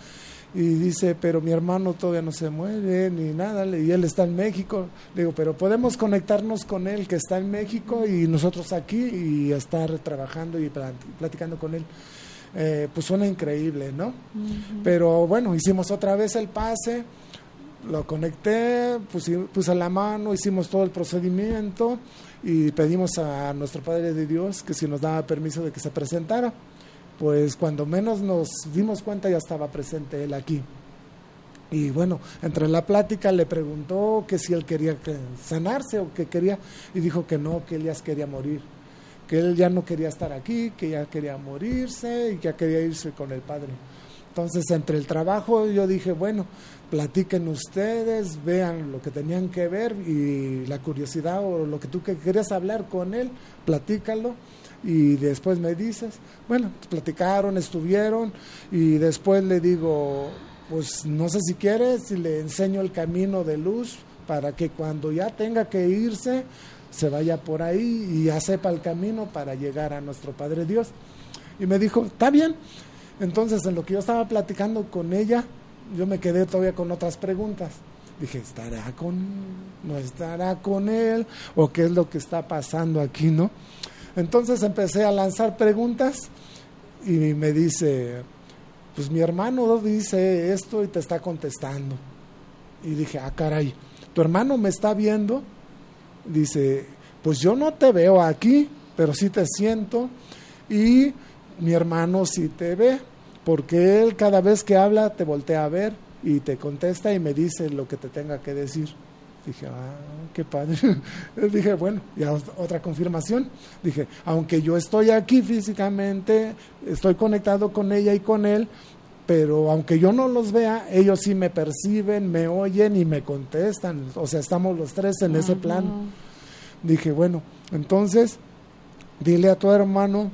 Y dice, pero mi hermano todavía no se muere ni nada, y él está en México. Le digo, pero podemos conectarnos con él que está en México y nosotros aquí y estar trabajando y platicando con él. Eh, pues suena increíble, ¿no? Pero bueno, hicimos otra vez el pase, lo conecté, puse, puse la mano, hicimos todo el procedimiento y pedimos a nuestro Padre de Dios que si nos daba permiso de que se presentara. Pues cuando menos nos dimos cuenta ya estaba presente él aquí. Y bueno, entre la plática le preguntó que si él quería sanarse o que quería, y dijo que no, que él ya quería morir, que él ya no quería estar aquí, que ya quería morirse y que ya quería irse con el Padre. Entonces, entre el trabajo, yo dije, bueno, platiquen ustedes, vean lo que tenían que ver y la curiosidad o lo que tú querías hablar con él, platícalo y después me dices. Bueno, platicaron, estuvieron y después le digo, pues no sé si quieres, si le enseño el camino de luz para que cuando ya tenga que irse, se vaya por ahí y ya sepa el camino para llegar a nuestro Padre Dios. Y me dijo, está bien. Entonces, en lo que yo estaba platicando con ella, yo me quedé todavía con otras preguntas. Dije, ¿estará con, no estará con él? ¿O qué es lo que está pasando aquí, no? Entonces empecé a lanzar preguntas y me dice, pues mi hermano dice esto y te está contestando. Y dije, ah, caray, ¿tu hermano me está viendo? Dice, pues yo no te veo aquí, pero sí te siento y mi hermano sí te ve porque él cada vez que habla te voltea a ver y te contesta y me dice lo que te tenga que decir. Dije, ah, qué padre. Dije, bueno, ya otra confirmación. Dije, aunque yo estoy aquí físicamente, estoy conectado con ella y con él, pero aunque yo no los vea, ellos sí me perciben, me oyen y me contestan. O sea, estamos los tres en ese plano. Dije, bueno, entonces, dile a tu hermano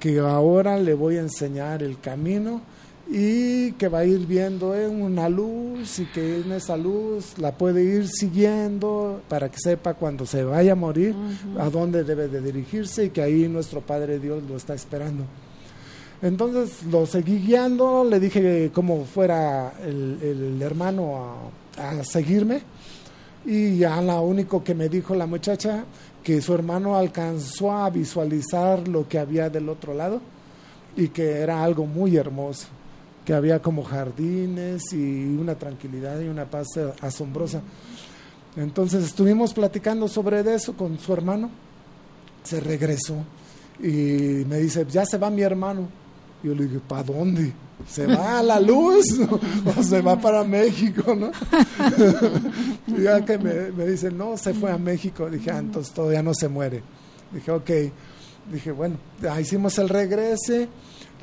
que ahora le voy a enseñar el camino y que va a ir viendo en una luz y que en esa luz la puede ir siguiendo para que sepa cuando se vaya a morir a dónde debe de dirigirse y que ahí nuestro Padre Dios lo está esperando. Entonces lo seguí guiando, le dije cómo fuera el, hermano a, seguirme y ya lo único que me dijo la muchacha que su hermano alcanzó a visualizar lo que había del otro lado y que era algo muy hermoso, que había como jardines y una tranquilidad y una paz asombrosa. Entonces estuvimos platicando sobre eso con su hermano, se regresó y me dice, ya se va mi hermano. Yo le dije, ¿para dónde? ¿Se va a la luz o se va para México, no? y ya que me, me dice, no, se fue a México. Dije, ah, entonces todavía no se muere. Dije, ok. Dije, bueno, hicimos el regrese,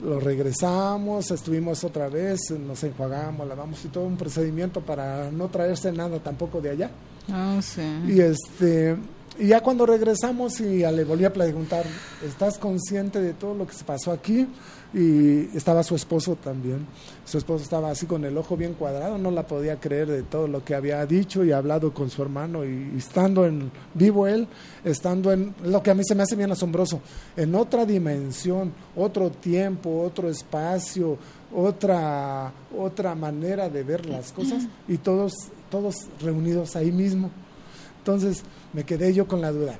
lo regresamos, estuvimos otra vez, nos enjuagamos, lavamos y todo un procedimiento para no traerse nada tampoco de allá. Ah, sí. Y este y ya cuando regresamos y le volví a preguntar, ¿estás consciente de todo lo que se pasó aquí? Y estaba su esposo también. Su esposo estaba así con el ojo bien cuadrado, no la podía creer de todo lo que había dicho y hablado con su hermano y, estando en vivo él, estando en lo que a mí se me hace bien asombroso, en otra dimensión, otro tiempo, otro espacio, otra otra manera de ver las cosas y todos todos reunidos ahí mismo. Entonces, me quedé yo con la duda.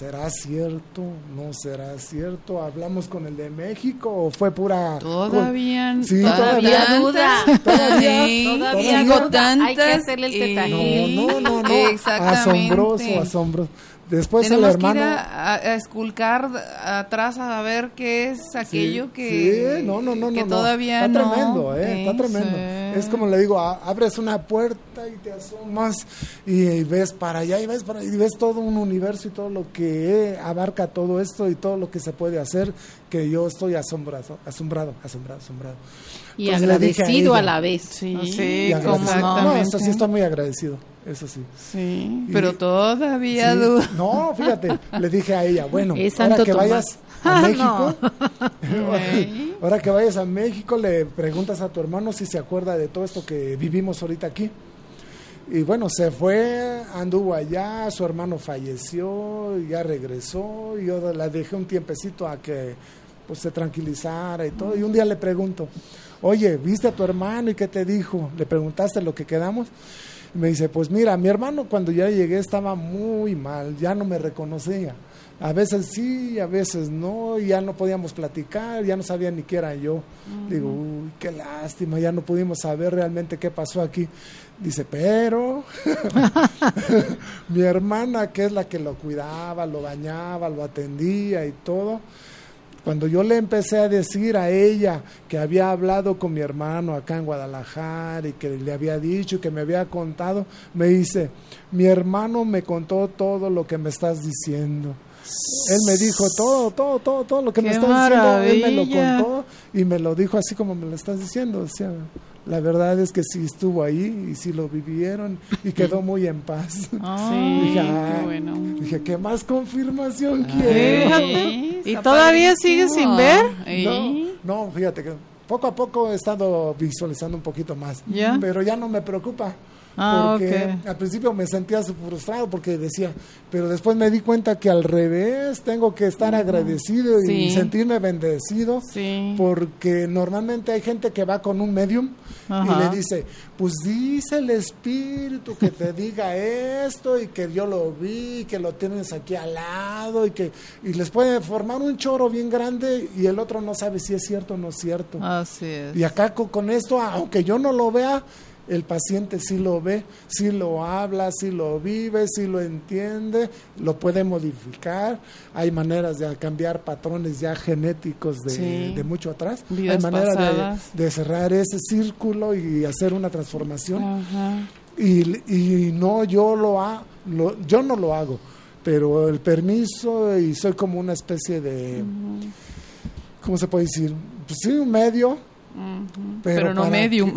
¿Será cierto? ¿No será cierto? ¿Hablamos con el de México o fue pura... Todavía, sí, todavía, duda. Todavía, todavía, duda. Hay que hacerle el tetaje. No, no, no, no. Asombroso, asombroso. Después Tenemos el hermano. Que ir a, a, esculcar atrás a ver qué es aquello que, sí, no, no, no, que no, todavía está no. Tremendo, eh, está tremendo, Es como le digo, abres una puerta y te asomas y, y, ves para allá y ves para y ves todo un universo y todo lo que abarca todo esto y todo lo que se puede hacer que yo estoy asombrado, asombrado, asombrado, asombrado. Y Entonces, agradecido a, a, la vez. Sí, sí como no, eso sí estoy muy agradecido eso sí. Sí, pero todavía sí, duda. No, fíjate, le dije a ella, bueno, ahora que vayas a México, ahora que vayas a México, le preguntas a tu hermano si se acuerda de todo esto que vivimos ahorita aquí. Y bueno, se fue, anduvo allá, su hermano falleció, ya regresó, y yo la dejé un tiempecito a que pues se tranquilizara y todo. Y un día le pregunto, oye, ¿viste a tu hermano y qué te dijo? ¿Le preguntaste lo que quedamos? Y me dice, pues mira, mi hermano cuando ya llegué estaba muy mal, ya no me reconocía. A veces sí, a veces no, ya no podíamos platicar, ya no sabía ni qué era yo. Digo, uy, qué lástima, ya no pudimos saber realmente qué pasó aquí. Dice, pero mi hermana, que es la que lo cuidaba, lo bañaba, lo atendía y todo, cuando yo le empecé a decir a ella que había hablado con mi hermano acá en Guadalajara y que le había dicho y que me había contado, me dice, mi hermano me contó todo lo que me estás diciendo. Él me dijo todo, todo, todo, todo lo que me estás diciendo, él me lo contó y me lo dijo así como me lo estás diciendo. O sea, la verdad es que sí estuvo ahí y sí lo vivieron y quedó muy en paz. Sí, dije, qué "Ah", bueno. dije, ¿qué más confirmación quiero? Fíjate. ¿Y todavía sigues sin ver? No, no, fíjate que poco a poco he estado visualizando un poquito más, ¿Ya? pero ya no me preocupa. Ah, porque al principio me sentía frustrado porque decía, pero después me di cuenta que al revés tengo que estar agradecido y sentirme bendecido Sí. porque normalmente hay gente que va con un medium y le dice, pues dice el espíritu que te diga esto y que yo lo vi, que lo tienes aquí al lado y que y les puede formar un choro bien grande y el otro no sabe si es cierto o no es cierto. Así es. Y acá co- con esto, aunque yo no lo vea, el paciente sí lo ve, sí lo habla, sí lo vive, sí lo entiende, lo puede modificar. Hay maneras de cambiar patrones ya genéticos de, Sí. de mucho atrás. Vidas Hay maneras de, de cerrar ese círculo y hacer una transformación. Ajá. Y, y no yo lo, ha, lo- yo no lo hago, pero el permiso y soy como una especie de, ¿cómo se puede decir? Pues sí, un medio. Pero Pero, no para medium.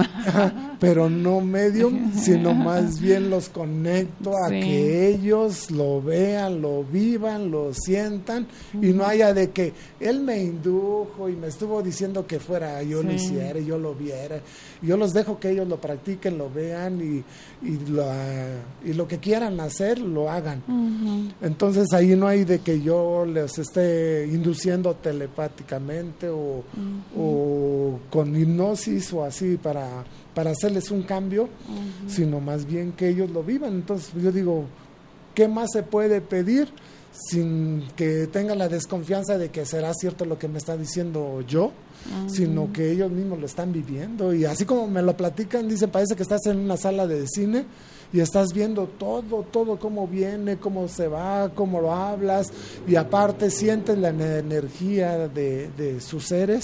Pero no medium, sino más bien los conecto a Sí. que ellos lo vean, lo vivan, lo sientan y no haya de que él me indujo y me estuvo diciendo que fuera yo lo hiciera, y yo lo viera. Yo los dejo que ellos lo practiquen, lo vean y, y, lo, y lo que quieran hacer, lo hagan. Entonces ahí no hay de que yo les esté induciendo telepáticamente o, o con hipnosis o así para, para hacerles un cambio, sino más bien que ellos lo vivan. Entonces yo digo, ¿qué más se puede pedir sin que tenga la desconfianza de que será cierto lo que me está diciendo yo? sino que ellos mismos lo están viviendo. Y así como me lo platican, dicen, parece que estás en una sala de cine y estás viendo todo, todo cómo viene, cómo se va, cómo lo hablas. Y aparte sientes la ener- energía de, de sus seres,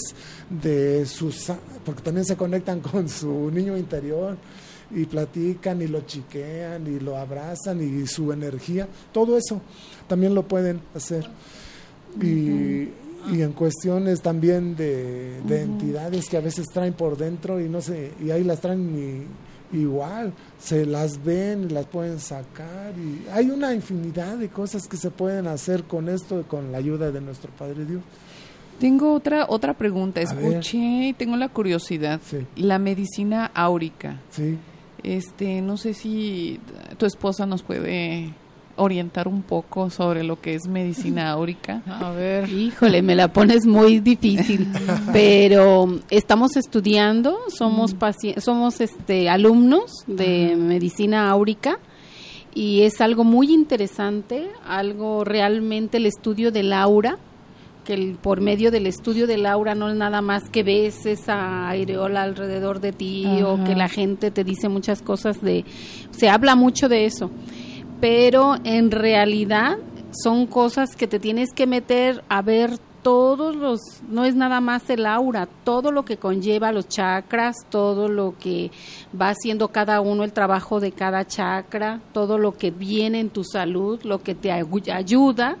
de sus, porque también se conectan con su niño interior y platican y lo chiquean y lo abrazan y su energía, todo eso también lo pueden hacer. Y, y en cuestiones también de, de entidades que a veces traen por dentro y no sé, y ahí las traen y- igual, se las ven y las pueden sacar y hay una infinidad de cosas que se pueden hacer con esto con la ayuda de nuestro Padre Dios. Tengo otra otra pregunta. Escuché y tengo la curiosidad. Sí. La medicina áurica. Sí. Este, no sé si tu esposa nos puede orientar un poco sobre lo que es medicina áurica. A ver. Híjole, me la pones muy difícil, pero estamos estudiando, somos paci- somos este alumnos de medicina áurica y es algo muy interesante, algo realmente el estudio del aura, que el- por medio del estudio del aura no es nada más que ves esa areola alrededor de ti o que la gente te dice muchas cosas de se habla mucho de eso. Pero en realidad son cosas que te tienes que meter a ver todos los, no es nada más el aura, todo lo que conlleva los chakras, todo lo que va haciendo cada uno, el trabajo de cada chakra, todo lo que viene en tu salud, lo que te ayuda,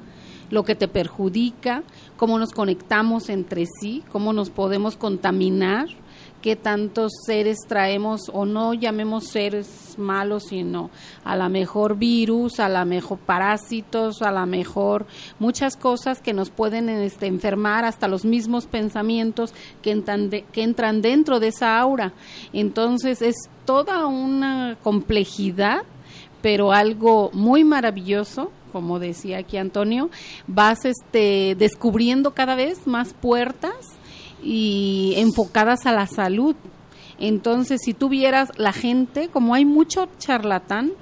lo que te perjudica, cómo nos conectamos entre sí, cómo nos podemos contaminar, qué tantos seres traemos o no llamemos seres malos, sino a la mejor virus, a la mejor parásitos, a la mejor muchas cosas que nos pueden este, enfermar, hasta los mismos pensamientos que entran, que entran dentro de esa aura. Entonces es toda una complejidad, pero algo muy maravilloso como decía aquí Antonio, vas este descubriendo cada vez más puertas y enfocadas a la salud. Entonces, si tuvieras la gente, como hay mucho charlatán,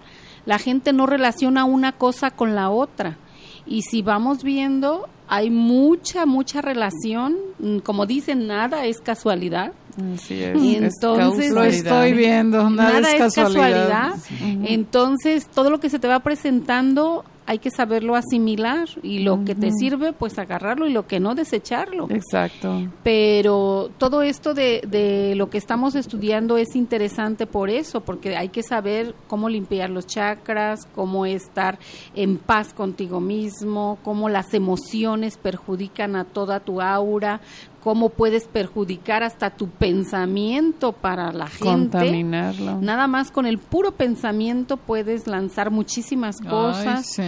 la gente no relaciona una cosa con la otra. Y si vamos viendo, hay mucha, mucha relación. Como dicen, nada es casualidad. Entonces, lo estoy viendo, nada, es casualidad. Entonces, todo lo que se te va presentando hay que saberlo asimilar y lo que te sirve, pues agarrarlo y lo que no, desecharlo. Exacto. Pero todo esto de, de lo que estamos estudiando es interesante por eso, porque hay que saber cómo limpiar los chakras, cómo estar en paz contigo mismo, cómo las emociones perjudican a toda tu aura, cómo puedes perjudicar hasta tu pensamiento para la gente. Contaminarlo. Nada más con el puro pensamiento puedes lanzar muchísimas cosas.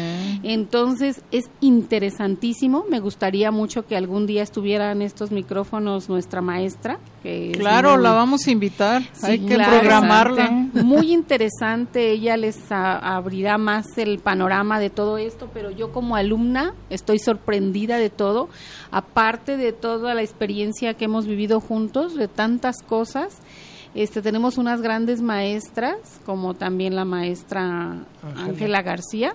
Entonces es interesantísimo. Me gustaría mucho que algún día estuviera en estos micrófonos nuestra maestra. Que claro, la vamos a invitar. Hay que programarla. Muy interesante. Ella les abrirá más el panorama de todo esto, pero yo como alumna estoy sorprendida de todo. Aparte de toda la experiencia que hemos vivido juntos, de tantas cosas. Este, tenemos unas grandes maestras, como también la maestra Ángela García,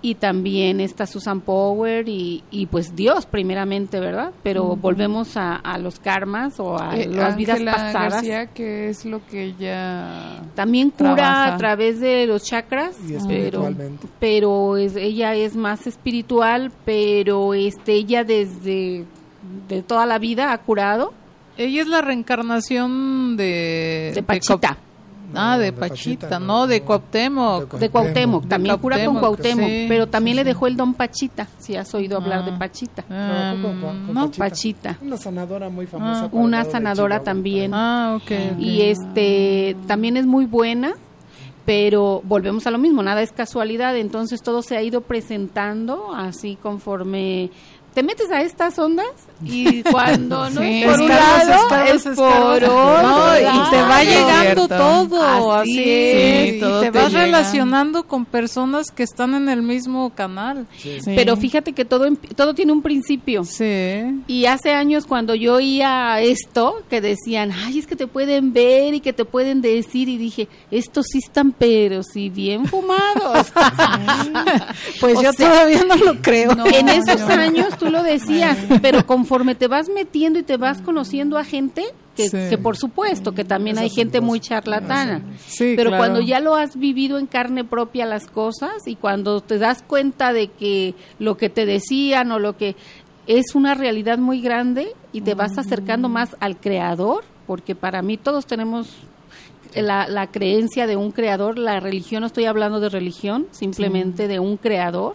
y también está Susan Power y, y pues Dios primeramente, ¿verdad? Pero volvemos a, los karmas o a eh, las vidas pasadas. García, que es lo que ella también cura a través de los chakras, pero pero es, ella es más espiritual, pero este ella desde de toda la vida ha curado. Ella es la reencarnación de de Pachita. Ah, de, Pachita, no, de Cuauhtémoc. De Cuauhtémoc, también cura con Cuauhtémoc, pero también le dejó el don Pachita, si has oído hablar de ah. Pachita. Ah, no, Pachita. Una sanadora muy famosa. Ah. una sanadora también. Ah, okay, Y este, también es muy buena, pero volvemos a lo mismo, nada es casualidad, entonces todo se ha ido presentando así conforme te metes a estas ondas y cuando no es por un lado es por otro y te va llegando todo así, es, y te, vas relacionando con personas que están en el mismo canal. Pero fíjate que todo todo tiene un principio. Sí. Y hace años cuando yo oía esto que decían ay es que te pueden ver y que te pueden decir y dije estos sí están pero sí bien fumados pues yo todavía no lo creo. en esos años tú lo decías pero conforme te vas metiendo y te vas conociendo a gente, que, por supuesto que también hay gente muy charlatana, pero cuando ya lo has vivido en carne propia las cosas y cuando te das cuenta de que lo que te decían o lo que es una realidad muy grande y te vas acercando más al creador, porque para mí todos tenemos la, la, creencia de un creador, la religión, no estoy hablando de religión, simplemente de un creador.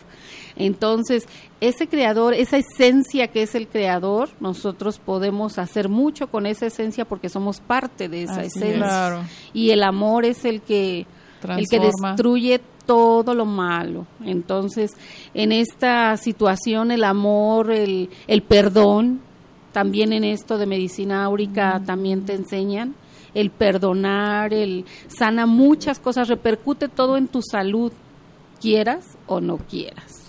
Entonces, ese creador, esa esencia que es el creador, nosotros podemos hacer mucho con esa esencia porque somos parte de esa esencia. Y el amor es el que, el que destruye todo lo malo. Entonces, en esta situación, el amor, el, el perdón, también en esto de medicina áurica también te enseñan. El perdonar, el sana muchas cosas, repercute todo en tu salud, quieras o no quieras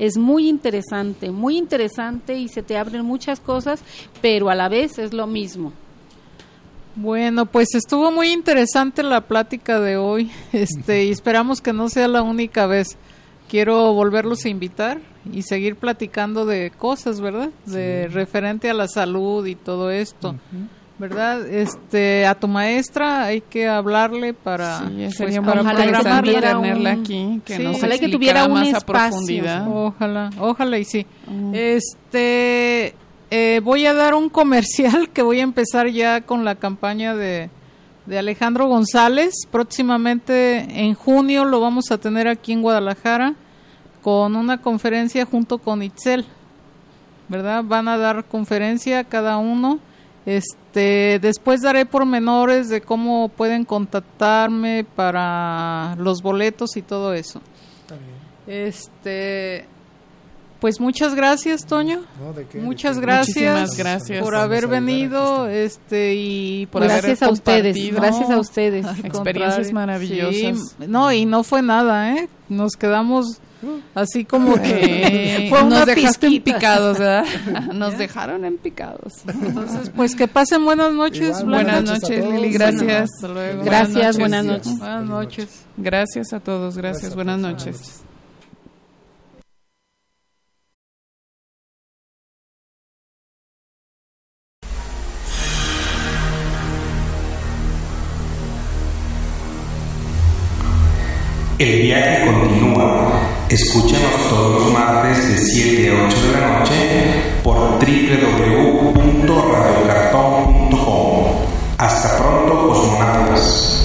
es muy interesante, muy interesante y se te abren muchas cosas, pero a la vez es lo mismo. Bueno, pues estuvo muy interesante la plática de hoy, este, y esperamos que no sea la única vez. Quiero volverlos a invitar y seguir platicando de cosas, ¿verdad? De referente a la salud y todo esto. ¿Verdad? Este, a tu maestra hay que hablarle para, sí, sería pues, para tenerla aquí, que nos ojalá que tuviera más un a profundidad. Ojalá, ojalá y sí. Mm. Este, eh, voy a dar un comercial que voy a empezar ya con la campaña de, de Alejandro González. Próximamente en junio lo vamos a tener aquí en Guadalajara con una conferencia junto con Itzel, ¿verdad? Van a dar conferencia cada uno. Este, después daré pormenores de cómo pueden contactarme para los boletos y todo eso. Está bien. Este, pues muchas gracias, Toño. No, ¿de qué? Muchas ¿De qué? gracias, por haber venido, este y por gracias haber a ustedes, gracias a ustedes. Experiencias maravillosas. Sí, no, y no fue nada, ¿eh? Nos quedamos así como que fue una nos dejaste en picados, ¿verdad? Nos dejaron en picados. Entonces, pues que pasen buenas noches. Igual. Buenas noches. Lili, gracias. Hasta luego. Gracias, buenas noches. Buenas noches. Gracias a todos, gracias, buenas todos. noches. Buenas noches. El viaje. Escúchanos todos los martes de 7 a 8 de la noche por www.radiocartón.com. Hasta pronto, cosmonautas.